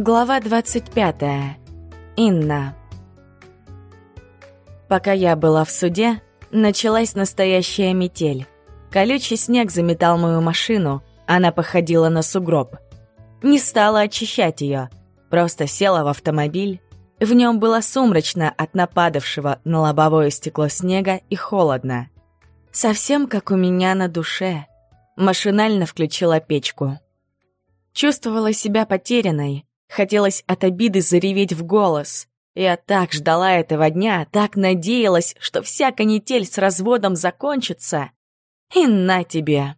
Глава 25. Инна. Пока я была в суде, началась настоящая метель. Колючий снег заметал мою машину, она походила на сугроб. Не стала очищать ее, просто села в автомобиль. В нем было сумрачно от нападавшего на лобовое стекло снега и холодно. Совсем как у меня на душе. Машинально включила печку. Чувствовала себя потерянной, хотелось от обиды зареветь в голос. Я так ждала этого дня, так надеялась, что вся канитель с разводом закончится. И на тебе.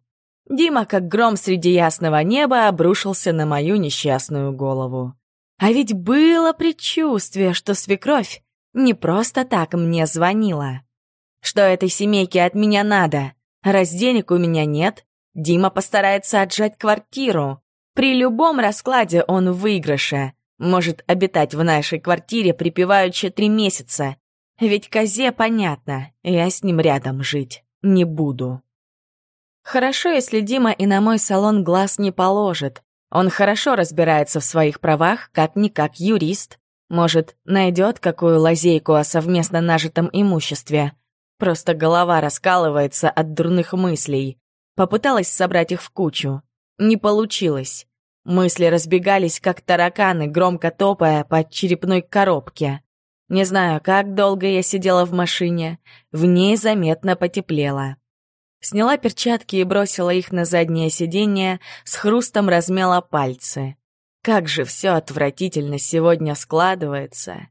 Дима, как гром среди ясного неба, обрушился на мою несчастную голову. А ведь было предчувствие, что свекровь не просто так мне звонила. Что этой семейке от меня надо? Раз денег у меня нет, Дима постарается отжать квартиру. При любом раскладе он в выигрыше. Может обитать в нашей квартире припеваючи три месяца. Ведь козе понятно, я с ним рядом жить не буду. Хорошо, если Дима и на мой салон глаз не положит. Он хорошо разбирается в своих правах, как-никак юрист. Может, найдет какую лазейку о совместно нажитом имуществе. Просто голова раскалывается от дурных мыслей. Попыталась собрать их в кучу. Не получилось. Мысли разбегались, как тараканы, громко топая по черепной коробке. Не знаю, как долго я сидела в машине. В ней заметно потеплело. Сняла перчатки и бросила их на заднее сиденье, с хрустом размяла пальцы. Как же все отвратительно сегодня складывается.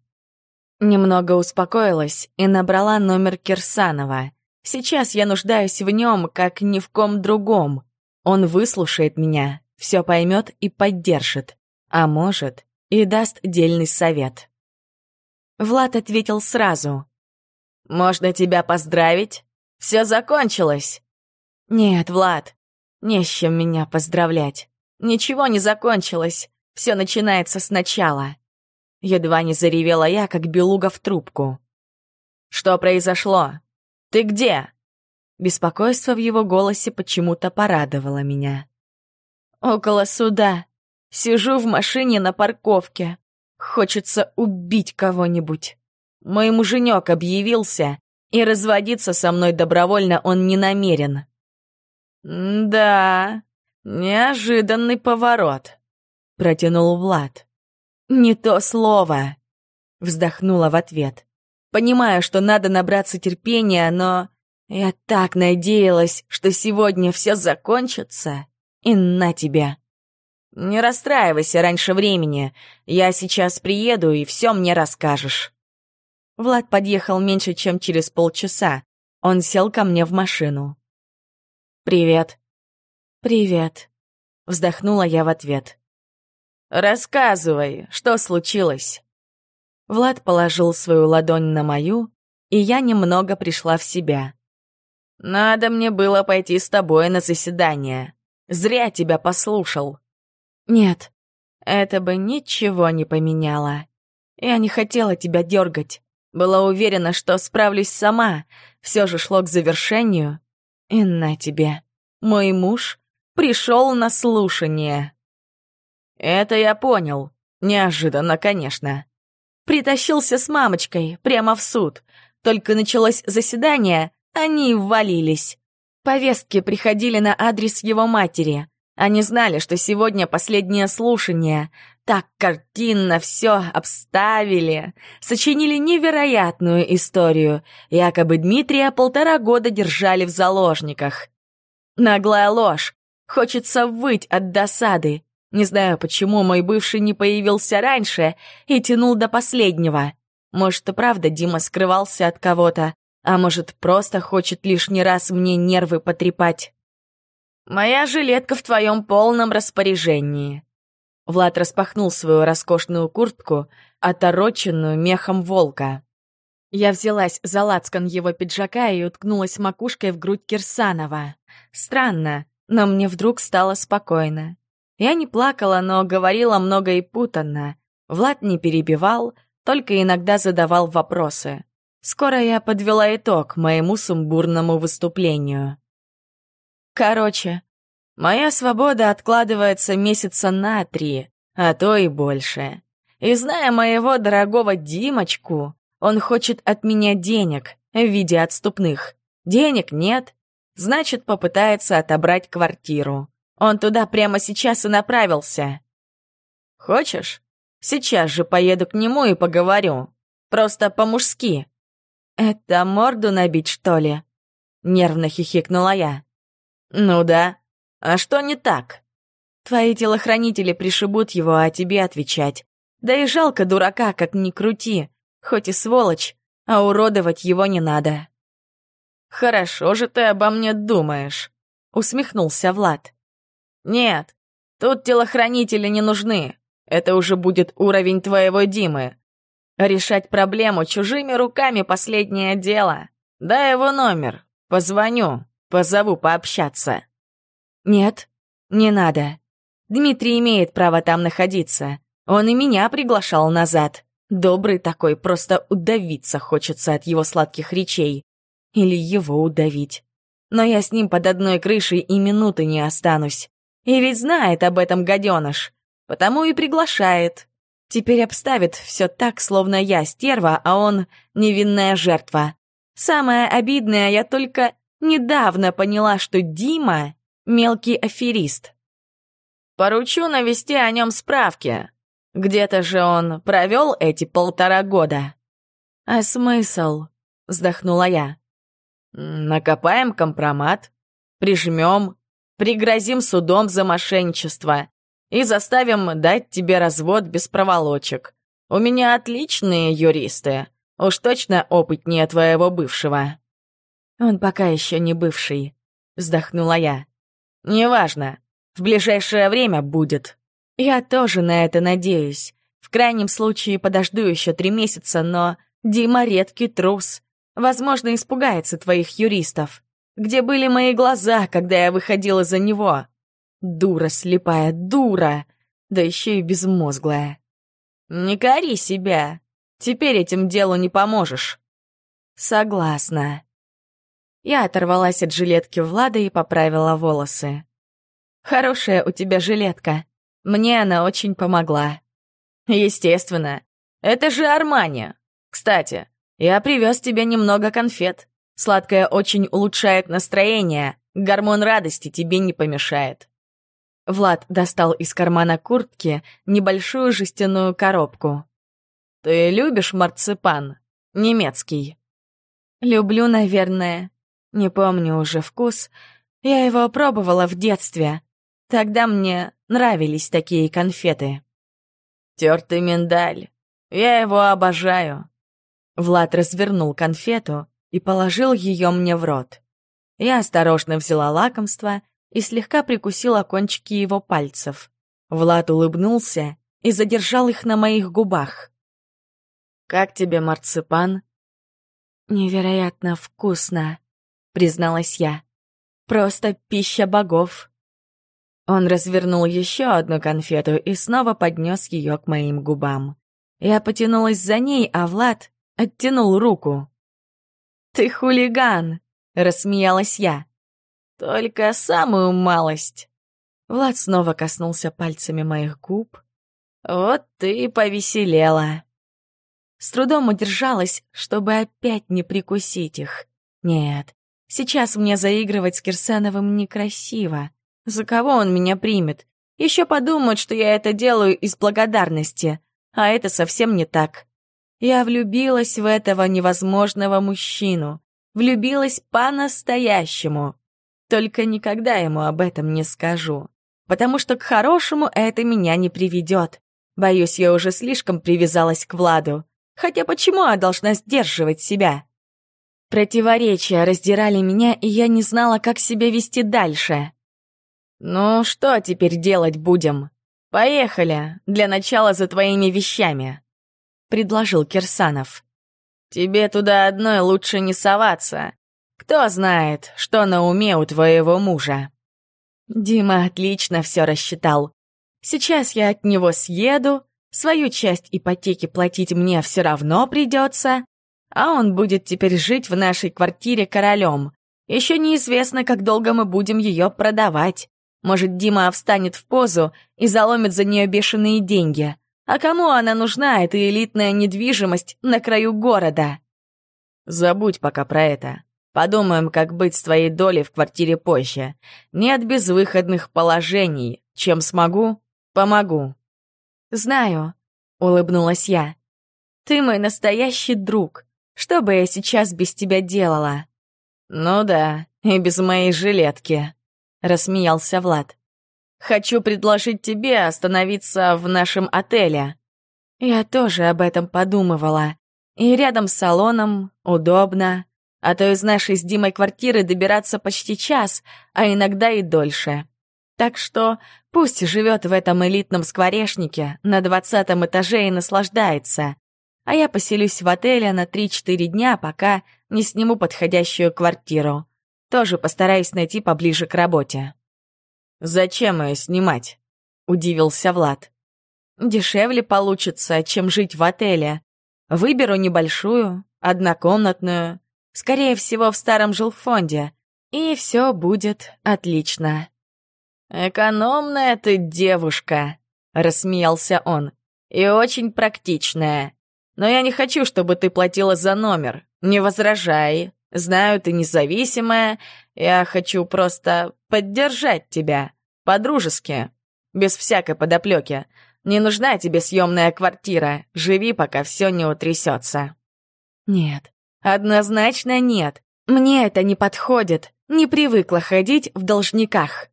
Немного успокоилась и набрала номер Кирсанова. Сейчас я нуждаюсь в нем, как ни в ком другом. Он выслушает меня, все поймет и поддержит. А может, и даст дельный совет. Влад ответил сразу. «Можно тебя поздравить? Все закончилось!» «Нет, Влад, не с чем меня поздравлять. Ничего не закончилось, все начинается сначала». Едва не заревела я, как белуга в трубку. «Что произошло? Ты где?» Беспокойство в его голосе почему-то порадовало меня. «Около суда. Сижу в машине на парковке. Хочется убить кого-нибудь. Мой муженек объявился, и разводиться со мной добровольно он не намерен». «Да, неожиданный поворот», — протянул Влад. «Не то слово!» — вздохнула в ответ. «Понимаю, что надо набраться терпения, но я так надеялась, что сегодня все закончится, и на тебя!» «Не расстраивайся раньше времени. Я сейчас приеду, и все мне расскажешь». Влад подъехал меньше, чем через полчаса. Он сел ко мне в машину. «Привет». «Привет», — вздохнула я в ответ. «Рассказывай, что случилось?» Влад положил свою ладонь на мою, и я немного пришла в себя. «Надо мне было пойти с тобой на заседание. Зря тебя послушал». «Нет, это бы ничего не поменяло. Я не хотела тебя дергать. Была уверена, что справлюсь сама. Все же шло к завершению. И на тебе. Мой муж пришел на слушание». «Это я понял. Неожиданно, конечно». Притащился с мамочкой прямо в суд. Только началось заседание, они ввалились. Повестки приходили на адрес его матери. Они знали, что сегодня последнее слушание. Так картинно все обставили. Сочинили невероятную историю. Якобы Дмитрия полтора года держали в заложниках. Наглая ложь. Хочется выть от досады. Не знаю, почему мой бывший не появился раньше и тянул до последнего. Может, и правда Дима скрывался от кого-то, а может, просто хочет лишний раз мне нервы потрепать. «Моя жилетка в твоем полном распоряжении». Влад распахнул свою роскошную куртку, отороченную мехом волка. Я взялась за лацкан его пиджака и уткнулась макушкой в грудь Кирсанова. Странно, но мне вдруг стало спокойно. Я не плакала, но говорила много и путанно. Влад не перебивал, только иногда задавал вопросы. Скоро я подвела итог моему сумбурному выступлению. Короче, моя свобода откладывается месяца на три, а то и больше. И зная моего дорогого Димочку, он хочет от меня денег в виде отступных. Денег нет, значит, попытается отобрать квартиру. Он туда прямо сейчас и направился. Хочешь? Сейчас же поеду к нему и поговорю. Просто по-мужски. Это морду набить, что ли? Нервно хихикнула я. Ну да. А что не так? Твои телохранители пришибут его, а тебе отвечать. Да и жалко дурака, как ни крути. Хоть и сволочь, а уродовать его не надо. «Хорошо же ты обо мне думаешь», — усмехнулся Влад. «Нет, тут телохранители не нужны. Это уже будет уровень твоего Димы. Решать проблему чужими руками — последнее дело. Дай его номер, позвоню, позову пообщаться». «Нет, не надо. Дмитрий имеет право там находиться. Он и меня приглашал назад. Добрый такой, просто удавиться хочется от его сладких речей. Или его удавить. Но я с ним под одной крышей и минуты не останусь. И ведь знает об этом гаденыш. Потому и приглашает. Теперь обставит все так, словно я стерва, а он невинная жертва. Самое обидное, я только недавно поняла, что Дима — мелкий аферист. Поручу навести о нем справки. Где-то же он провел эти полтора года. А смысл? Вздохнула я. Накопаем компромат, прижмем, пригрозим судом за мошенничество и заставим дать тебе развод без проволочек. У меня отличные юристы, уж точно опытнее твоего бывшего. Он пока еще не бывший, вздохнула я. Неважно, в ближайшее время будет. Я тоже на это надеюсь. В крайнем случае подожду еще три месяца, но Дима редкий трус. Возможно, испугается твоих юристов. Где были мои глаза, когда я выходила за него? Дура слепая, дура! Да еще и безмозглая. Не кори себя. Теперь этим делу не поможешь. Согласна. Я оторвалась от жилетки Влада и поправила волосы. Хорошая у тебя жилетка. Мне она очень помогла. Естественно. Это же Армания. Кстати, я привез тебе немного конфет. Сладкое очень улучшает настроение. Гормон радости тебе не помешает. Влад достал из кармана куртки небольшую жестяную коробку. «Ты любишь марципан? Немецкий?» «Люблю, наверное. Не помню уже вкус. Я его пробовала в детстве. Тогда мне нравились такие конфеты». «Тертый миндаль. Я его обожаю. Влад развернул конфету и положил ее мне в рот. Я осторожно взяла лакомство и слегка прикусила кончики его пальцев. Влад улыбнулся и задержал их на моих губах. «Как тебе марципан?» «Невероятно вкусно», — призналась я. «Просто пища богов». Он развернул еще одну конфету и снова поднес ее к моим губам. Я потянулась за ней, а Влад оттянул руку. «Ты хулиган!» — рассмеялась я. «Только самую малость!» Влад снова коснулся пальцами моих губ. «Вот ты повеселела!» С трудом удержалась, чтобы опять не прикусить их. Нет, сейчас мне заигрывать с Кирсановым некрасиво. За кого он меня примет? Еще подумают, что я это делаю из благодарности, а это совсем не так. Я влюбилась в этого невозможного мужчину. Влюбилась по-настоящему. Только никогда ему об этом не скажу. Потому что к хорошему это меня не приведет. Боюсь, я уже слишком привязалась к Владу. Хотя почему я должна сдерживать себя? Противоречия раздирали меня, и я не знала, как себя вести дальше. «Ну, что теперь делать будем? Поехали, для начала за твоими вещами», — предложил Кирсанов. «Тебе туда одной лучше не соваться. Кто знает, что на уме у твоего мужа». Дима отлично все рассчитал. Сейчас я от него съеду, свою часть ипотеки платить мне все равно придется, а он будет теперь жить в нашей квартире королем. Еще неизвестно, как долго мы будем ее продавать. Может, Дима встанет в позу и заломит за нее бешеные деньги. А кому она нужна, эта элитная недвижимость на краю города? Забудь пока про это. Подумаем, как быть с твоей долей в квартире позже. Нет безвыходных положений. Чем смогу, помогу. Знаю, улыбнулась я. Ты мой настоящий друг. Что бы я сейчас без тебя делала? Ну да, и без моей жилетки, рассмеялся Влад. Хочу предложить тебе остановиться в нашем отеле. Я тоже об этом подумывала. И рядом с салоном удобно. А то из нашей с Димой квартиры добираться почти час, а иногда и дольше. Так что пусть живет в этом элитном скворечнике на двадцатом этаже и наслаждается. А я поселюсь в отеле на 3-4 дня, пока не сниму подходящую квартиру. Тоже постараюсь найти поближе к работе. «Зачем ее снимать?» — удивился Влад. «Дешевле получится, чем жить в отеле. Выберу небольшую, однокомнатную, скорее всего, в старом жилфонде, и все будет отлично. «Экономная ты девушка», — рассмеялся он, — «и очень практичная. Но я не хочу, чтобы ты платила за номер. Не возражай. Знаю, ты независимая. Я хочу просто поддержать тебя. По-дружески. Без всякой подоплеки. Не нужна тебе съемная квартира. Живи, пока все не утрясется. Нет, однозначно нет. Мне это не подходит. Не привыкла ходить в должниках.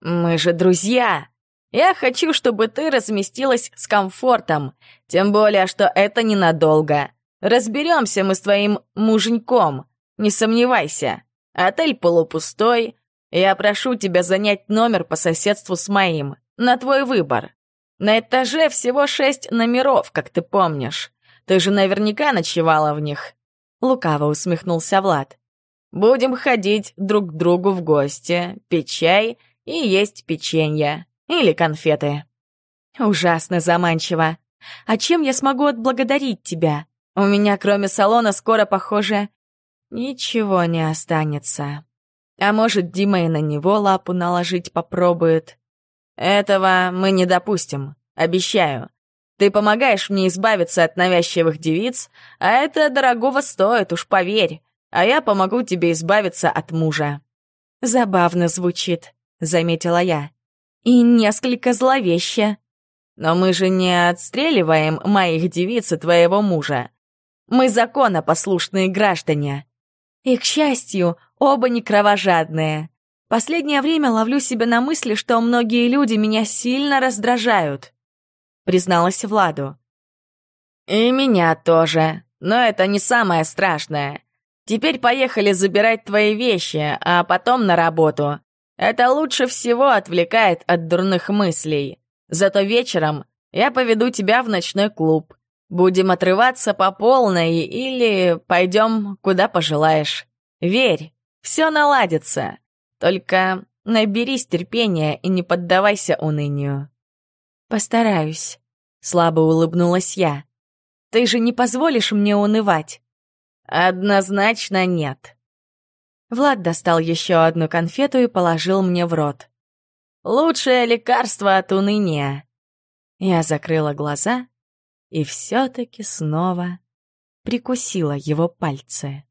Мы же друзья. Я хочу, чтобы ты разместилась с комфортом. Тем более, что это ненадолго. Разберемся мы с твоим муженьком. Не сомневайся. Отель полупустой. Я прошу тебя занять номер по соседству с моим. На твой выбор. На этаже всего шесть номеров, как ты помнишь. Ты же наверняка ночевала в них. Лукаво усмехнулся Влад. Будем ходить друг к другу в гости, пить чай и есть печенье или конфеты. Ужасно заманчиво. А чем я смогу отблагодарить тебя? У меня, кроме салона, скоро, похоже, ничего не останется. А может, Дима и на него лапу наложить попробует. «Этого мы не допустим, обещаю. Ты помогаешь мне избавиться от навязчивых девиц, а это дорогого стоит, уж поверь, а я помогу тебе избавиться от мужа». «Забавно звучит», — заметила я. «И несколько зловеще». «Но мы же не отстреливаем моих девиц и твоего мужа. Мы законопослушные граждане». «И, к счастью, оба не кровожадные. Последнее время ловлю себя на мысли, что многие люди меня сильно раздражают», — призналась Владу. «И меня тоже. Но это не самое страшное. Теперь поехали забирать твои вещи, а потом на работу. Это лучше всего отвлекает от дурных мыслей. Зато вечером я поведу тебя в ночной клуб. Будем отрываться по полной или пойдем куда пожелаешь. Верь, все наладится. Только наберись терпения и не поддавайся унынию». «Постараюсь», — слабо улыбнулась я. «Ты же не позволишь мне унывать?» «Однозначно нет». Влад достал еще одну конфету и положил мне в рот. «Лучшее лекарство от уныния». Я закрыла глаза и все-таки снова прикусила его пальцы.